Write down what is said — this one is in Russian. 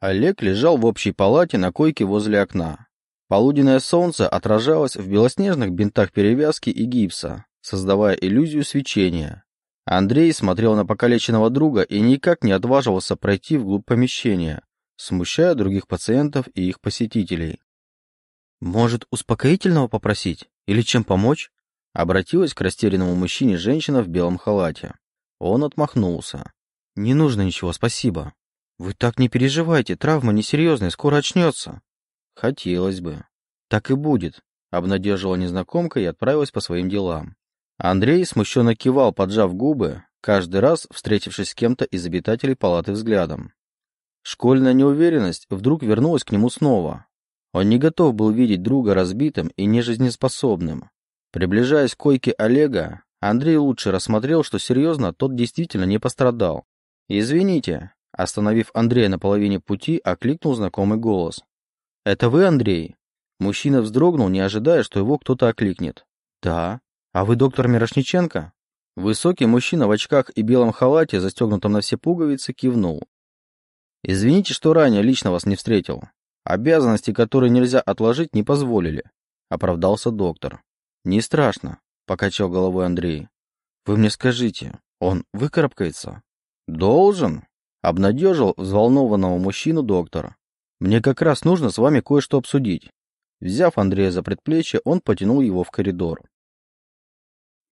Олег лежал в общей палате на койке возле окна. Полуденное солнце отражалось в белоснежных бинтах перевязки и гипса, создавая иллюзию свечения. Андрей смотрел на покалеченного друга и никак не отваживался пройти вглубь помещения, смущая других пациентов и их посетителей. «Может, успокоительного попросить? Или чем помочь?» Обратилась к растерянному мужчине женщина в белом халате. Он отмахнулся. «Не нужно ничего, спасибо. Вы так не переживайте, травма несерьезная, скоро очнется». «Хотелось бы». «Так и будет», — обнадежила незнакомка и отправилась по своим делам. Андрей смущенно кивал, поджав губы, каждый раз встретившись с кем-то из обитателей палаты взглядом. Школьная неуверенность вдруг вернулась к нему снова. Он не готов был видеть друга разбитым и нежизнеспособным. Приближаясь к койке Олега, Андрей лучше рассмотрел, что серьезно тот действительно не пострадал. «Извините», остановив Андрея на половине пути, окликнул знакомый голос. «Это вы, Андрей?» Мужчина вздрогнул, не ожидая, что его кто-то окликнет. «Да. А вы доктор Мирошниченко?» Высокий мужчина в очках и белом халате, застегнутом на все пуговицы, кивнул. «Извините, что ранее лично вас не встретил. Обязанности, которые нельзя отложить, не позволили», — оправдался доктор. «Не страшно», — покачал головой Андрей. «Вы мне скажите, он выкарабкается?» «Должен», — обнадежил взволнованного мужчину доктор. «Мне как раз нужно с вами кое-что обсудить». Взяв Андрея за предплечье, он потянул его в коридор.